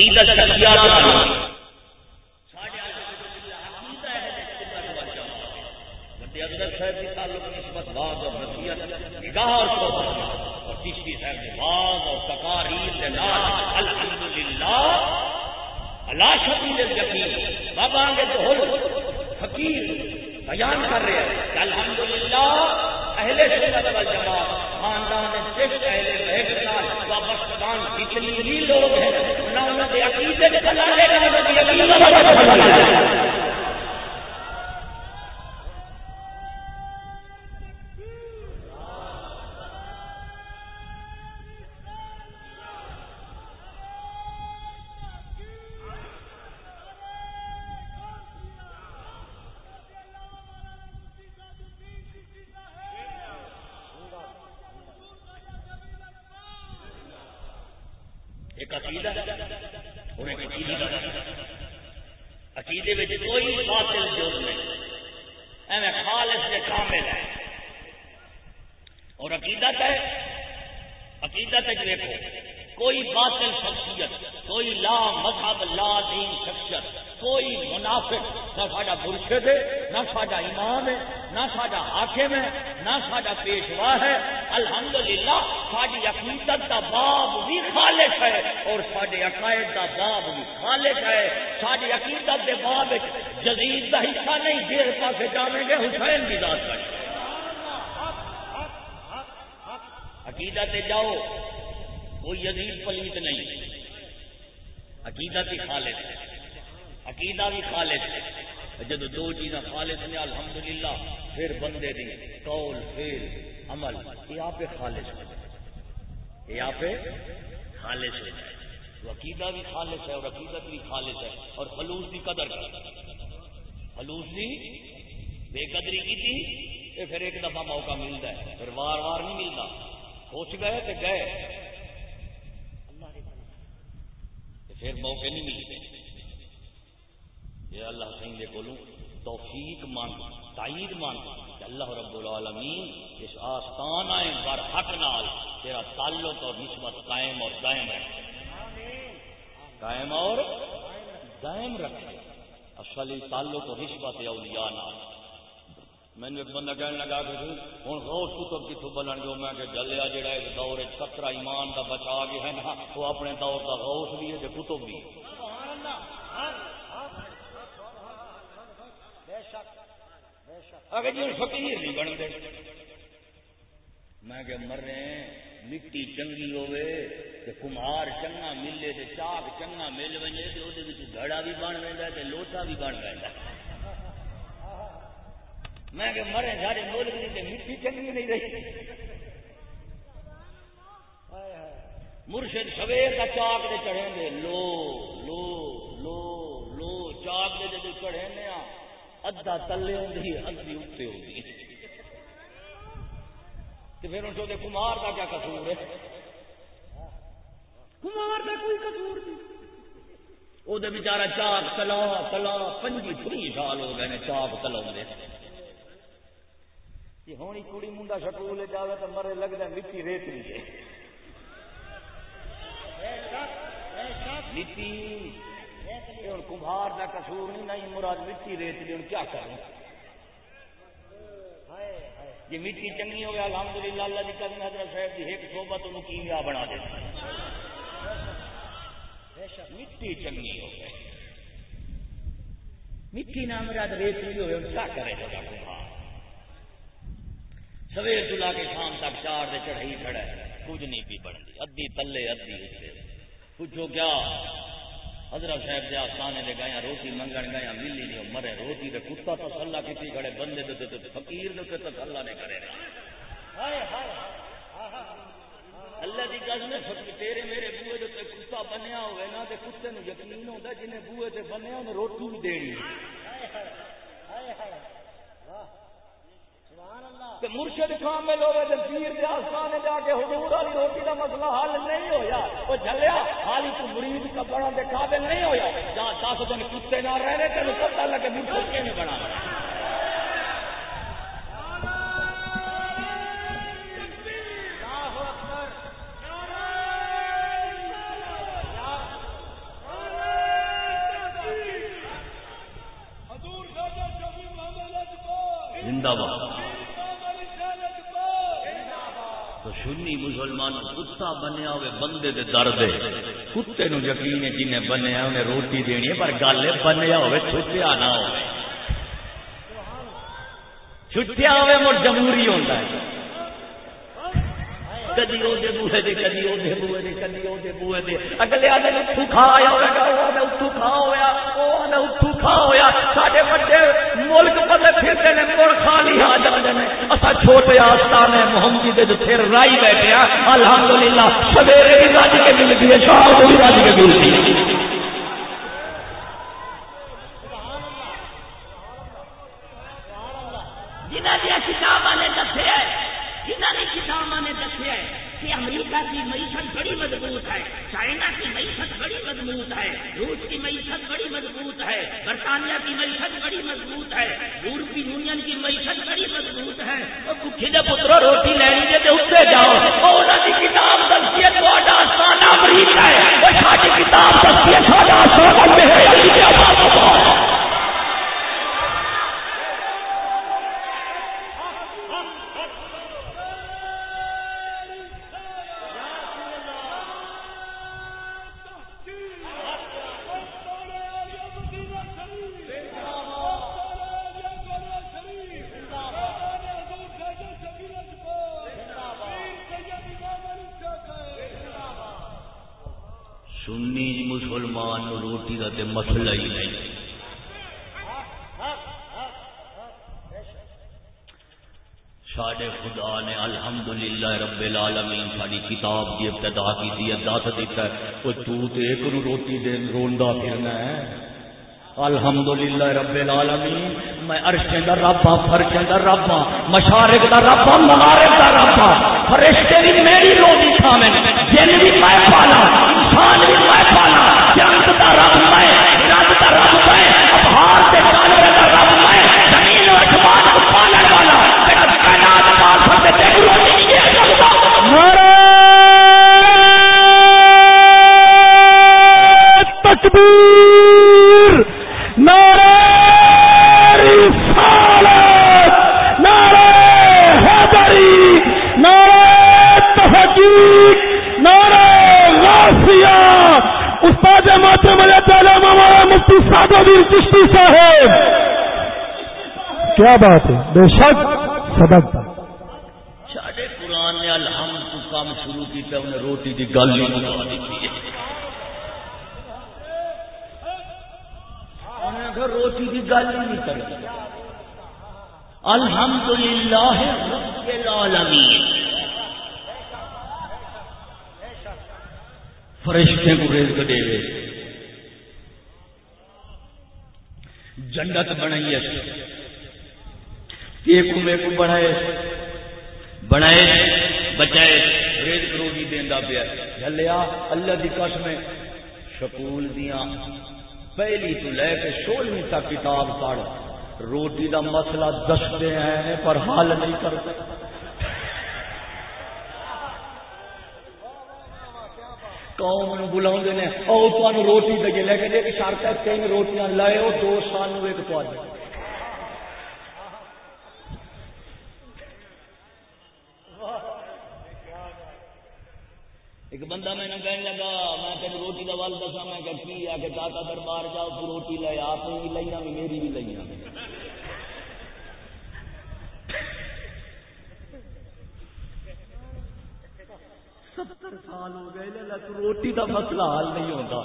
عقیدت شخصیات ایک عقیدہ، اور ایک عقیدہ عقیدے میں کوئی باطل جوڑ نہیں۔ ایویں خالص سے کامل ہے۔ اور عقیدت ہے عقیدت ہے دیکھو کوئی باطل شخصیت، کوئی لا مذہب، لا دین شخصیت، کوئی منافق، نہ ساڈا مرشد ہے، نہ ساڈا امام ہے، نہ ساڈا حاکم ہے، نہ ساڈا پیشوا ہے الحمدللہ ساری عقیدت دا باب بھی خالص ہے اور سارے عقائد دا باب بھی خالص ہے۔ ساری عقیدت دے باب جزید دا حصہ نہیں، دیر پاس جاویں گے، حسین کی ذات کا عقیدت جاؤ وہ یزید پلیت نہیں۔ عقیدت ہی خالص۔ ہے عقیدہ بھی خالص۔ ہے جب دو چیزاں خالص نے الحمدللہ، پھر بندے دی قول فیل عمل، یہ آپ خالص ہو جائے۔ یہ آپ خالص ہو جائے۔ عقیدہ بھی خالص ہے اور عقیدت بھی خالص ہے اور خلوص کی قدر۔ کر خلوص کی بے قدری کی تھی تو پھر ایک دفعہ موقع ملتا ہے۔ پھر وار وار نہیں ملتا۔ سوچ گئے تو گئے۔ پھر موقع نہیں ملتے یہ اللہ حسین دے کولوں توفیق مانگ، تائید مانگ کہ اللہ رب العالمین اس آستان آستانہ بر حق نال تیرا تعلق اور نسبت قائم اور دائم ہے قائم اور دائم رکھے اصل تعلق اور نسبت اولیاء نال۔ میں نے بندہ کہنے لگا کہ ہوں روز کتب کتوں بلن جو میں کہ جلیا جڑا اس دور کترا ایمان کا بچا گیا ہے نا، وہ اپنے دور کا روس بھی ہے کتب بھی ہے۔ اگر جی فقیر نہیں بنتے میں کہ مرے مٹی چنگی ہوے کمہار چنگا ملے تے چاک چنگا مل وجے تے اودے وچ بھی بن ویندا تے لوٹا بھی بن ویندا میں کہ مرے سارے ملک دی تے مٹی چنگی نہیں رہی۔ مرشد سویر کا چاک دے چڑھیں دے لو لو لو لو، چاک دے چڑھیں دے ہاں۔ ادا تلے ہوں ادی اتنے ہوندی پھر ان کمار کا کیا قصور ہے کمار کا کوئی قصور نہیں او دے بیچارہ چاک تلا تلا پنجی تھری سال ہو گئے نے چاک تلاؤں ہونی کڑی منڈا شکول لے جاوے تے مرے لگدا مٹی ریتلی ہے مٹی ہوں کمہار کا کسور نہیں نہیں مراد مٹی ریت دی ہوں کیا کروں؟ یہ مٹی چنگی ہوگی الحمد للہ اللہ جی قدم حضرت صاحب کی ایک صحبت تو کیمیا بنا دے۔ مٹی چنگی ہو گئی مٹی نام رات ریت بھی ہوئے کیا کرے گا کمہار؟ سویر تلا کے شام تک چار دے چڑھائی چڑھے کچھ نہیں پی بنتی ادی تلے ادی پوچھو کیا؟ حضرت صاحب دے آسانے دے گیا روٹی منگن گیا ملی نہیں مرے روٹی دے کتا تو سلا کسی کھڑے بندے دے تو فقیر دے تو سلا نے کرے گا اللہ کی گل میں تیرے میرے بوے دے تے کتا بنیا ہوئے نا، تے کتے نو یقین ہوتا جنہیں بوے تے بنیا انہیں روٹی بھی دینی ہائے ہائے ہائے ہائے۔ واہ۔ تے مرشد کامل ہوئے تے پیر دے آستانے جا کے حضور والی روٹی دا مسئلہ حل نہیں ہویا۔ او جھلیا حالی تو مرید کا بڑا دے قابل نہیں ہویا۔ جا دس دن کتے نہ رہنے تے پتہ لگے مرشد کیویں بنا تو سنی مسلمان کتا بنیا ہوئے، بندے دے درد کتے نو یقین جنہیں بنیا انہیں روٹی دینی ہے، پر گل بنیا ہوئے، چھٹیا نہ ہو چھٹیا ہوئے، مڑ جمہوری ہوتا ہے۔ کدی وہ بوے دے کدی وہ دے کدی وہ دے اگلے آدھے اتو کھا آیا اتو کھا ہوا وہ اتو کھا ہوا سارے بڑے ملک پتے پھرتے مڑ کھا لی آ جاتے ہیں اصا چھوٹے آستان ہے محمد پھر رائی بیٹھے الحمد للہ سویرے بھی رج کے ملتی ہے شام کو بھی رج کے ملتی ہے کتابوں کہ امریکہ کی معیشت بڑی مضبوط ہے، چائنا کی معیشت بڑی مضبوط ہے، روس کی معیشت بڑی مضبوط ہے، برطانیہ کی معیشت بڑی مضبوط ہے، یورپی یونین کی معیشت بڑی مضبوط ہے۔ اور بکھی نے پترو روٹی لینی جی تو اتنے جاؤ۔ اور کی کتاب دستی ہے تو امریکہ ہے۔ وہ ساری کتاب دستی ہے سنی مسلمان روٹی کا تے مسئلہ ہی نہیں۔ ساڈے خدا نے الحمدللہ رب العالمین ساری کتاب کی ابتدا کی دی دس دیتا ہے۔ وہ تو تے ایک نو روٹی دے روندا پھرنا ہے۔ الحمدللہ رب العالمین، میں عرشیں دا رب ہاں فرشیں دا رب ہاں مشارق دا رب ہاں مغارب دا رب ہاں۔ فرشتے بھی میری روزی شامل جن بھی میں پالا۔ انسان بھی میں پالا جنت دا رب میں رب میں ابہار سے جانور رب میں، زمین کو والا میرا کائنات پال سکتے تکبیر۔ چشتی صاحب! کیا بات ہے؟ بے شک صدق۔ ساڈے قرآن نے الحمد تو کام شروع کیتا انہیں روٹی دی گل ہی مکا دیتی ہے روٹی کی گل ہی نہیں کرتی الحمد للہ فرشتے کو ریز دے جنت بنائی ایک کو بنائے۔ بنائے، بچائے۔ ریز کروگی دینا پیا۔ جلیا اللہ کی قسم شکول دیا پہلی تو لے کے سولہویں تک کتاب پڑھ۔ روٹی دا مسئلہ دستے ہیں، پر حل نہیں کرتے۔ قوم بلا روٹی دے لیکن ایک شرط ہے تین روٹیاں لائے دو سال ایک پہ ایک بندہ میں نے کہنے لگا میں تین روٹی کا ول دسا میں کہ کی آ کے داتا دربار جاؤ تو روٹی لے آپ بھی لیا میری بھی لیا سال ہو گئے تو روٹی کا مسئلہ حل نہیں ہوتا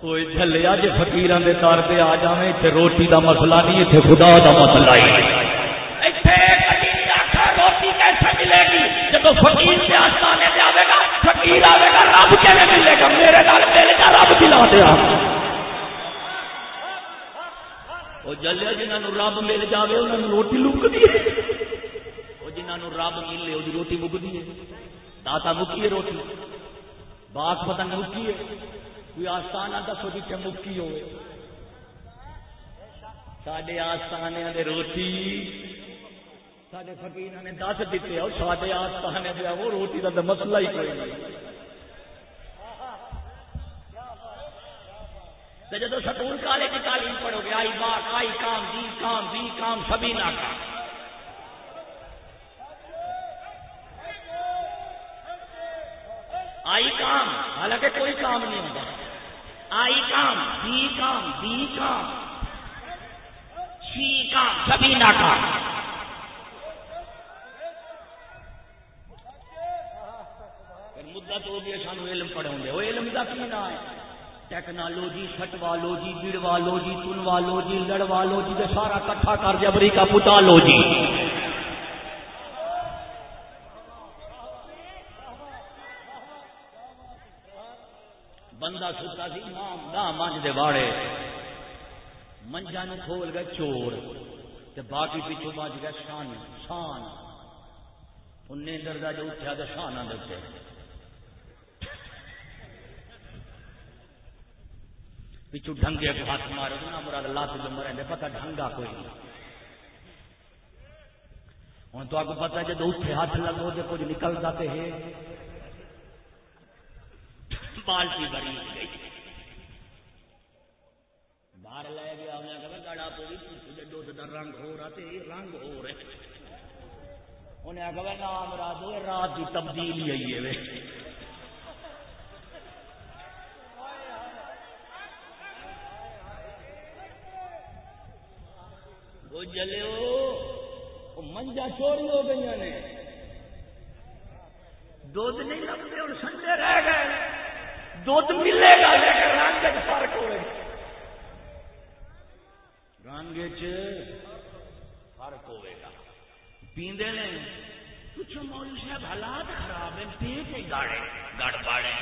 کوئی جلیا جی فکیران کے تار پہ آ جائیں اتنے روٹی کا مسئلہ نہیں اتنے خدا کا مسئلہ ہی روٹی کیسے ملے گی؟ جب آسانے جائے گا فقیر آئے گا رب ملے گا؟ میرے نال رب دلا دیا وہ جلیا جنہوں رب مل جائے انہوں روٹی لکتی ہے۔ وہ جنہوں رب ملے وہ روٹی مکتی ہے۔ داتا مکی ہے روٹی۔ باغ پتنگ مکی ہے۔ کوئی آستان دسو جیتے مکی ہوئے۔ سڈے آستانے روٹی سارے فکیر نے دس دیتے اور سارے آستان دیا وہ روٹی کا تو مسئلہ ہی کوئی نہیں۔ جب سکول کالج کی تعلیم پڑھو گے، آئی بات آئی کام جی کام بھی کام، سبھی نہ کام کے کوئی کام نہیں ہوتا۔ آئی کام، بی کام بی کام۔ سی کام سبھی ناکام مدت ہو گیا سانو علم پڑھاؤ وہ علم کا کی نام ہے؟ ٹیکنالوجی، سٹوالوجی بڑوالوجی تنوالوجی، لڑوالوجی کا سارا کٹھا کر جبری کا پتا لو جی دے واڑے منجا نو کھول گئے چور، تے باقی پیچھو بج گیا شان شان۔ انہیں دردا جو اٹھا تو شان دے پچھو ڈنگے کو ہاتھ مارو نہ مراد لات جو مرے پتا ڈنگا کوئی نہیں۔ ہوں تو آپ کو پتا جب اتنے ہاتھ لگو تو کچھ نکلتا تو ہے۔ بالٹی بری گئی۔ باہر لے گیا۔ انہیں کہا گاڑا پوری دھد کا رنگ ہو رہا تو رنگ ہو رہے۔ انہیں آخر نام رات رات کی تبدیلی آئی ہے جلو منجا چوری ہو گئی نے۔ دودھ نہیں لگتے اور سنڈے رہ گئے۔ دودھ ملے گا لیکن رنگ فرق ہو رنگ فرق ہوئے گا۔ پیندے نے پوچھو مولوی صاحب، حالات خراب ہیں، پیٹ گاڑے گڑ باڑے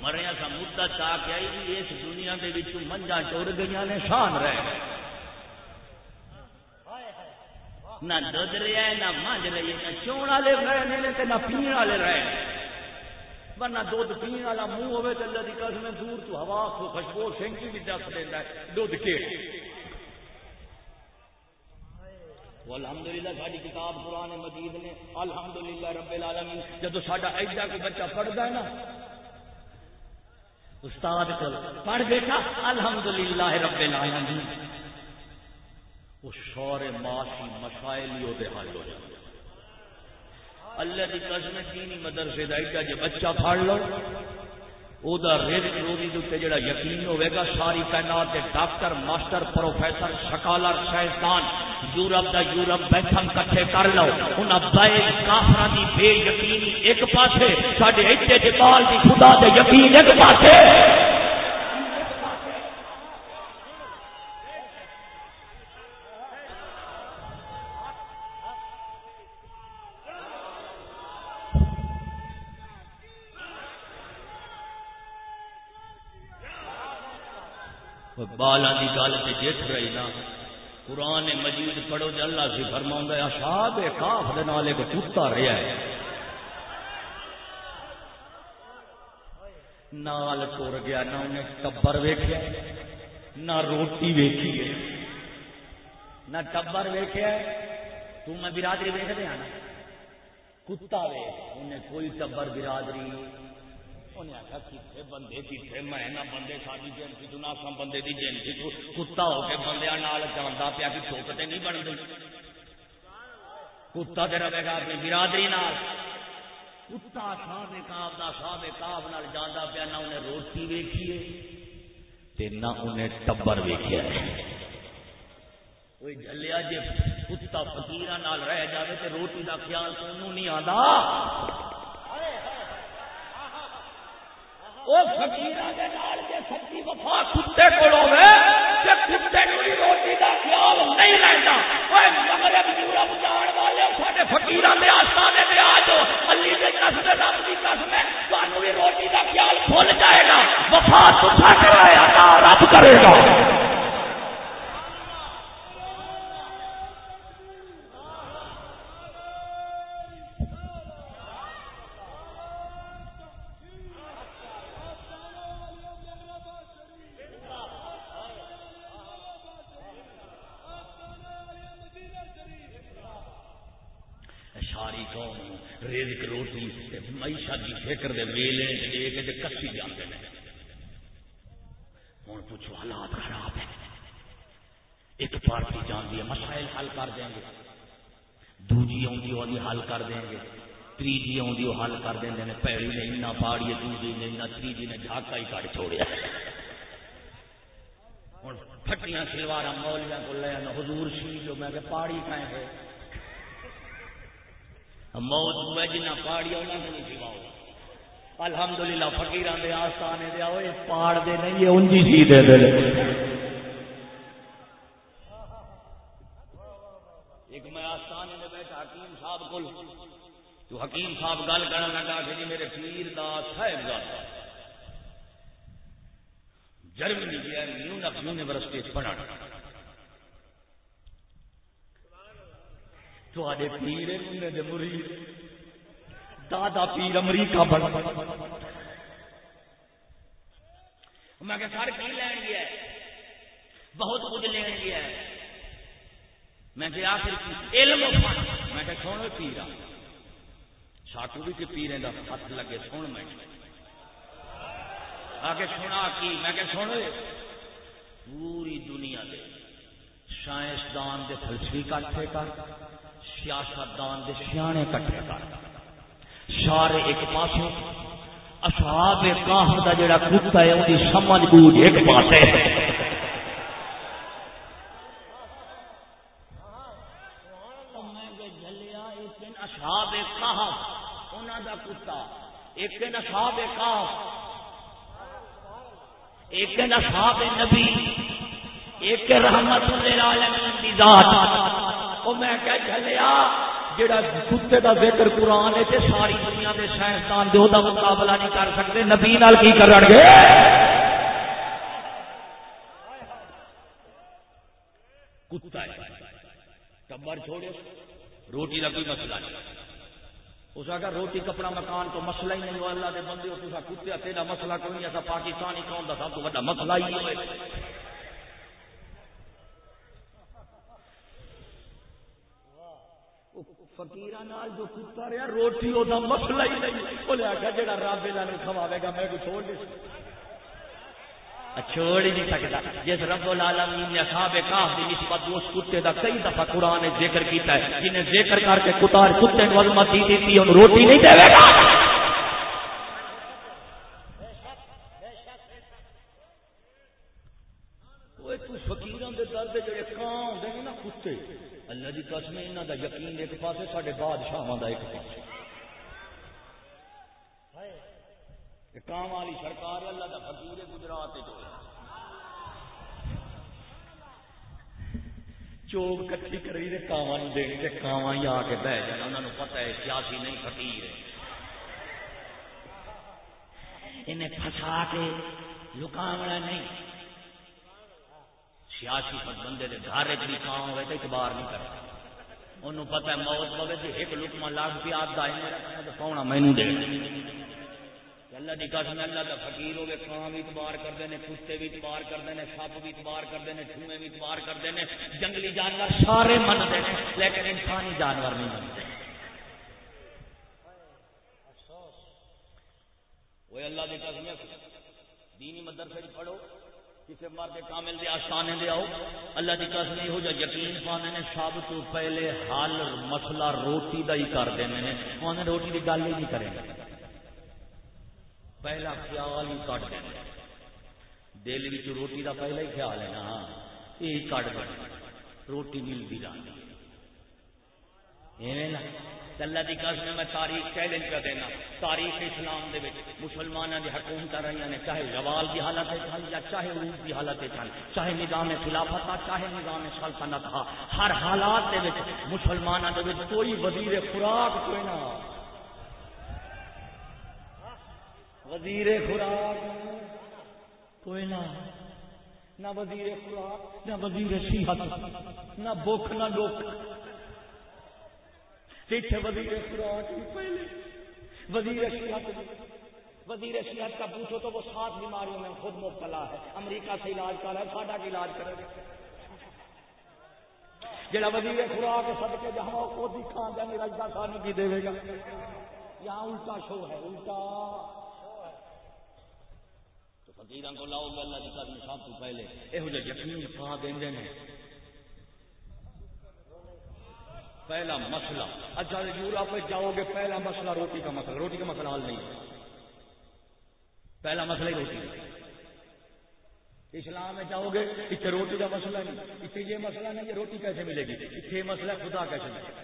مریا سا مدت آ کے آئی اس دنیا کے منجا چور گئی نے، شان رہے نہ دھد رہا ہے نہ مانج رہی ہے نہ چون والے رہے نہ پینے والے رہے ورنہ دھد پینے والا منہ ہوے تو اللہ کی قسم دور تو ہوا کو خوشبو سینکی بھی دس دینا ہے دھد کے۔ الحمد للہ ساری کتاب قرآن مجید نے الحمد للہ رب العالمین جب ساڈا ایڈا کوئی بچہ پڑھتا ہے نا، استاد پڑھ بیٹا الحمد للہ رب العالمین۔ وہ سارے معاشی مسائل ہی وہ حل ہو جائے اللہ کی قسم دینی مدرسے کا ایڈا جی بچہ پڑ لو وہ رزق روزی دے جڑا یقین ہوئے گا، ساری تعینات کے ڈاکٹر، ماسٹر، پروفیسر سکالر سائنسدان یورپ دا یورپ بیٹھن کٹھے کر لو۔ ان بے کافر دی بے یقینی ایک پاسے، ساڈے ایڈے جبال دی خدا دے یقین ایک پاسے۔ بالا کی گل سے جت رہی نا۔ قرآن مجید پڑھو جی اللہ سی فرما اشاب کاف دے نال ایک کتا رہا ہے۔ نال تر گیا، نہ انہیں ٹبر ویخیا نہ روٹی ویکھی ہے۔ نہ ٹبر ویخیا تو میں برادری ویک دیا ہاں نا۔ کتا وے انہیں کوئی ٹبر برادری انہیں آخیا کتنے بندے کتنے میں نہ بندے ساری جنسی تو نہ بندے کی جنسی تو کتا ہو کے جانا پیا کہ نہیں بن گئی کتا تو رہے گا اپنی برادری نال۔ کتا کا نال جانا پیا نہ انہیں روٹی ویکھی نہ انہیں ٹبر ویکیا کوئی جلیا جی کتا فکیر رہ جائے تو روٹی کا خیال تو نہیں آتا وہ فکیر سچی وفا کتے کو کتے روٹی کا خیال نہیں رہتا مغرب یورپ جان والے سارے فکیر کے آسانے میں آ جاؤ علی کے قسم رب کی قسم ہے تمہیں بھی روٹی کا خیال کھل جائے گا، وفا تو رب کرے گا۔ فکر دے میلے لے کے کسی جاتے ہیں ہوں پوچھو حالات خراب ہے ایک پارٹی جانتی ہے، مسائل حل کر دیں گے۔ دوجی آؤں حل کر دیں گے۔ تیجی آدھی وہ حل کر دیں پیڑی نے۔ اینا پاڑی دوسری نے اینا تیجی نے جھاکا ہی کٹ چھوڑیا۔ ہوں پھٹیاں سلوار مولیاں کو لے حضور سی جو میں کہ پاڑی کھائے ہے۔ موت میں جنہ پاڑی انہوں نے نہیں سواؤ الحمدللہ فقیران دے آستانے دے آؤ پاڑ دے نہیں، یہ انجی سی دے دے ایک میں آستانے دے بیٹھا، حکیم صاحب کو تو حکیم صاحب گل کرنے لگا کہ جی میرے پیر دا صاحب زادہ جرمنی گیا میونک یونیورسٹی پڑھا تو پیر انہیں دے مرید دادا پیر امریکہ بڑھ میں کہ سر کی لین گیا ہے بہت کچھ لین گیا ہے میں کہ آخر علم میں کہ سونے پیرا ساٹو بھی کہ پیرے دا ہاتھ لگے سن میں آگے سنا کی میں کہ سن پوری دنیا دے سائنسدان دے فلسفی کٹھے کر سیاست دان دے سیانے کٹھے کر۔ سارے ایک پاس اصحاب کاہم دا جڑا کتا ہے ان کی سمجھ بوجھ ایک پاس ہے اصحاب کاہم دا کتا۔ ایک نصاب کاف ایک نصاب نبی۔ ایک رحمت للعالمین دی ذات۔ او میں کہ چلیا جڑا کتے دا ذکر قرآن ہے تے ساری دنیا دے سائنسدان دے دا مقابلہ نہیں کر سکتے، نبی نال کی کرن گے؟ کتا ہے ٹبر چھوڑے روٹی کا کوئی مسئلہ نہیں۔ اس کا روٹی کپڑا مکان تو مسئلہ ہی نہیں اللہ دے بندے ہو، تو کتے تیرا مسئلہ کوئی نہیں، ایسا پاکستانی قوم کا سب تو بڑا مسئلہ ہی ہوئے۔ فکیر جو کتا رہا، روٹی وہ مسئلہ ہی نہیں۔ وہ لیا جا رب گا، میں چھوڑ نہیں چھوڑ ہی نہیں سکتا۔ جس رب العالمین نے اصحاب کاف دی نسبت اس کتے دا کئی دفعہ قرآن نے ذکر کیتا ہے، جنہیں ذکر کر کے کتار کتے عظمت دی دیتی ان روٹی نہیں دے گا اللہ کی قسم انہوں کا یقین ایک پاس سارے بادشاہ کا ایک پاس کام والی سرکار اللہ کا فکیر گجرات چوک کٹھی کری دے، کاواں دینی تے کاواں ہی آ کے بہ جانا۔ انہوں نے پتا ہے، سیاسی نہیں، فقیر ہے۔ انہیں پھسا کے لکاونا نہیں۔ سیاسی پر بندے کے گھر بھی کام ہوئے تو اعتبار نہیں کرتا۔ انہوں پتا ہے، موت پوے تو ایک لکما لاکھ بھی آپ کا رکھنا تو پاؤنا مینو دے اللہ کی قسم اللہ کا فقیر ہوگی کان بھی اتبار کرتے ہیں کتے بھی اتبار کرتے ہیں سپ بھی اتبار کرتے ہیں ٹھوئے بھی اتبار کرتے ہیں جنگلی جانور سارے منتے ہیں، لیکن انسانی جانور نہیں منتے۔ وہ اللہ کی قسم دینی مدرسے پڑھو کسی مرد کامل دے آستانے دے آؤ۔ اللہ کی قسم یہ ہو جا یقین پانے نے، سب تو پہلے حل، مسئلہ روٹی دا ہی کر دینے روٹی کی گل ہی نہیں کریں گے پہلا خیال ہی کٹ دیں دل روٹی کا پہلا ہی خیال ہے نا یہ کٹ دیں روٹی ملتی جانی اللہ کی قسم میں تاریخ چیلنج کر دینا تاریخ اسلام دے مسلمانوں کی حکومت رہی نے چاہے زوال کی حالت چل یا چاہے عروج کی حالت چل چاہے نظام خلافت تھا چاہے نظام سلطنت تھا ہر حالات دے مسلمانوں کے کوئی وزیر خوراک کوئی نہ وزیر خوراک۔ کوئی نہ نہ وزیر خوراک، نہ وزیر صحت، نہ بخ نہ ڈوک پیچھے وزیر خوراک پہلے۔ وزیر صحت وزیر صحت کا پوچھو تو وہ سات بیماریوں میں خود مبتلا ہے۔ امریکہ سے علاج کر رہا ہے، ساڈا کی علاج کرے جڑا وزیر خوراک سب کے جہاں کو دکھا دیں رجدہ سانو کی دے گا۔ یہاں الٹا شو ہے، الٹا۔ فقیران کو لاؤ گے اللہ کی قدم سب تو پہلے۔ یہو جہ یقین پا دیں پہلا مسئلہ۔ اچھا یورپ میں جاؤ گے، پہلا مسئلہ روٹی کا مسئلہ۔ روٹی کا مسئلہ حل نہیں۔ پہلا مسئلہ ہی روٹی۔ اسلام میں جاؤ گے اتنے روٹی کا مسئلہ نہیں۔ اتنے یہ مسئلہ نہیں یہ روٹی کیسے ملے گی۔ اتنے مسئلہ خدا کیسے ملے گا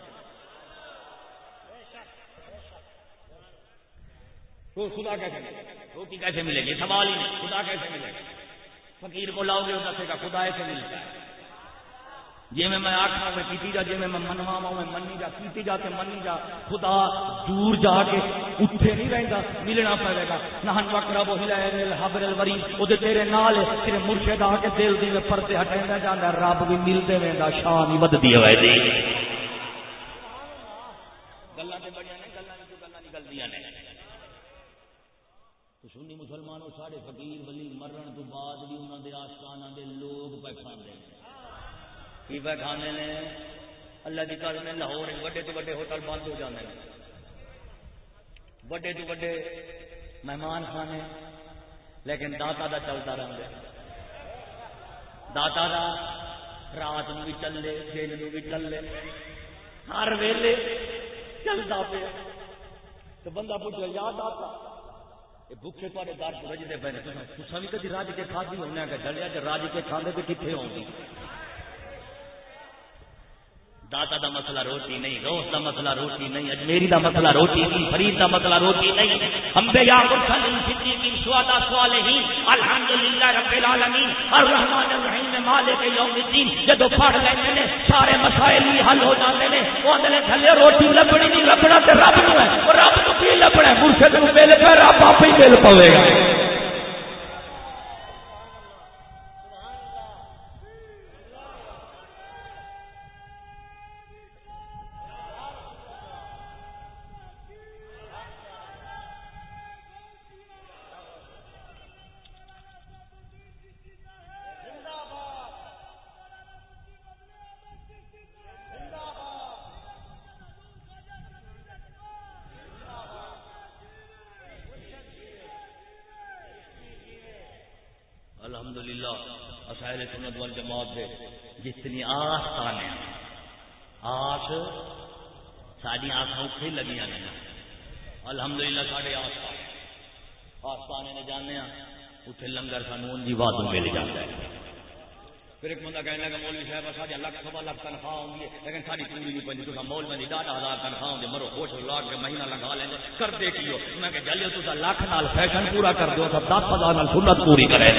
تو خدا کیسے ملے گا روٹی کیسے ملے گی؟ سوال ہی نہیں، خدا کیسے ملے گا؟ فقیر کو لاؤ گے، دسے گا، خدا ایسے ملتا ہے۔ جی میں میں آخا میں کیتی جا جی میں منوا میں منی جا، کیتی جا تے منی جا۔ خدا دور جا کے اٹھے نہیں رہتا ملنا پڑے گا۔ نہن وکرا وہ حبر الوری وہ تیرے نال تیرے مرشد آ کے دل دی میں پردے ہٹیندا جاندا، رب بھی ملتے ویندا شان ہی ودی ہوئے دی گلاں تے بڑیاں نے گلاں نہیں گلاں نکلدیاں نے تو سنی مسلمانوں ساڈے فقیر ولی مرن تو بعد بھی انہاں دے آستاناں دے لوگ پے کھاندے نے کی پہ کھانے نے؟ اللہ کی کل میں لاہور وڈے تو وڈے ہوٹل بند ہو جانے وڈے تو وڈے مہمان خانے، لیکن داتا دا چلتا رہے داتا دا رات نو بھی چلے، دن نو بھی چلے۔ ہر ویلے چلتا پہ تو بندہ پوچھے یاد آتا بھوکے تے در رجتے پے تصا بھی کدی رج کے کھادی ہونا کہ جلیا جی رج کے کھانے تو کتنے آؤں گی داتا دا مسئلہ روٹی نہیں روس دا مسئلہ روٹی نہیں، اجمیری دا مسئلہ روٹی نہیں، فرید دا مسئلہ روٹی نہیں ہم بے یا مرسلین صدیقین شہداء صالحین الحمدللہ رب العالمین، الرحمن الرحیم مالک یوم الدین۔ جدو پڑھ لیندے نے سارے مسائل ہی حل ہو جاندے نے او اندے تھلے روٹی لبڑی نہیں، لبنا تے رب نو ہے۔ رب نو کی لبنا ہے؟ مرشد نو مل پے رب آپ ہی مل پے گا۔ الحمدللہ اسائل سنت وال جماعت دے، جتنی آس تانے آس ساری آساں اتے لگیاں نے۔ الحمدللہ سارے آس تانے۔ آس تانے نے جانے اتنے لنگر سانو جی کی وادوں مل جاتا ہے پھر ایک بندہ کہنے لگا، مولوی صاحب، ساری لکھ سوا لکھ تنخواہ ہوں گی، لیکن ساری پوری نہیں پہنچی تو مول میں ڈاٹا ہزار تنخواہ ہوں گی مرو خوش لاٹ کے مہینہ لگا لیں گے کر دے میں کہ جلدی تو لکھ نال فیشن پورا کر دو دس ہزار سنت پوری کرے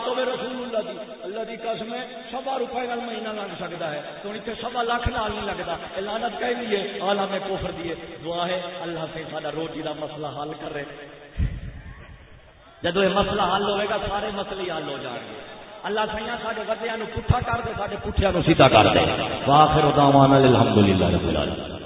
تے نیابت ہوئے رسول اللہ دی اللہ دی قسم ہے سوا روپے نال مہینہ لگ سکتا ہے تو اتنے سوا لاکھ نال نہیں لگتا لانت کہہ دیے عالم کوفر دیے دعا ہے اللہ سے سارا روٹی دا مسئلہ حل کرے جب یہ مسئلہ حل ہوئے گا سارے مسئلے حل ہو جائیں گے اللہ سیاں سارے ودیا نو پٹھا کر دے سارے پٹھیا نو سیدھا کر دے واخر دعوانا الحمدللہ رب العالمین